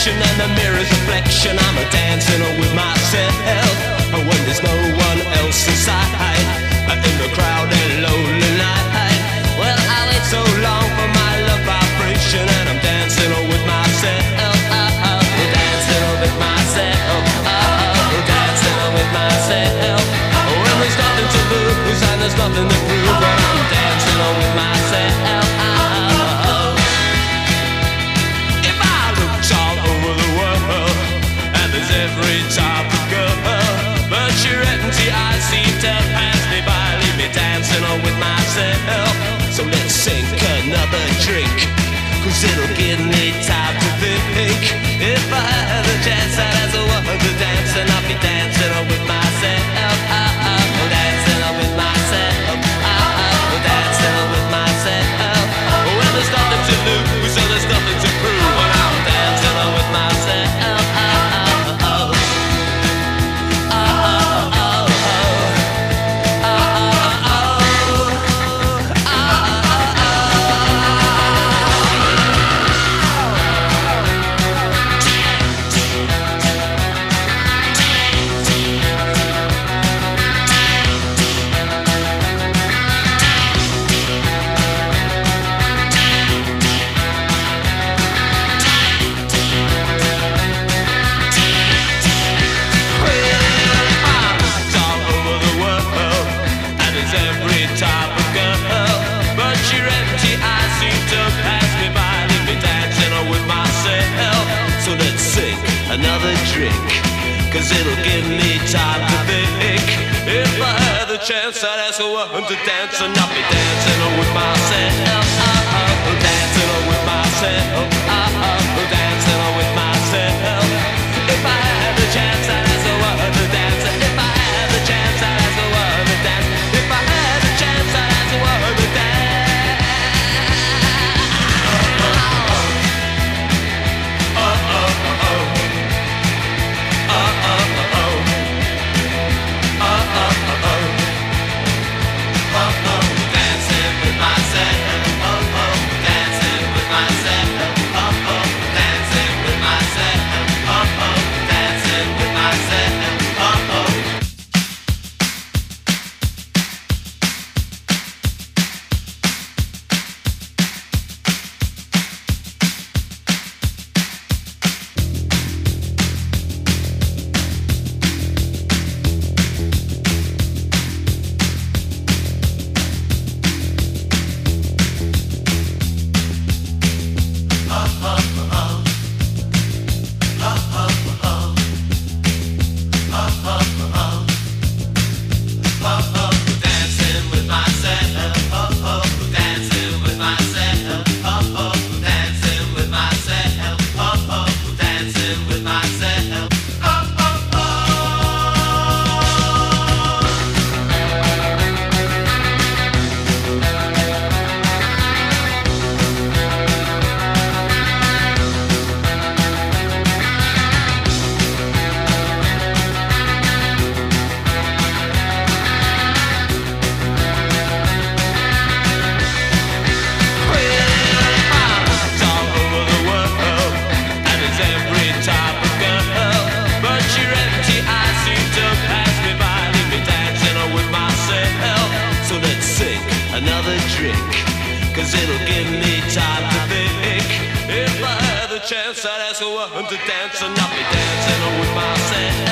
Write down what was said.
reflection and the mirror's reflection. I'm a it'll get me Cause it'll give me time to think. If I had the chance I'd ask a woman to dance And not be dancing. chance I'd ask her to dance, and I'll be dancing with myself.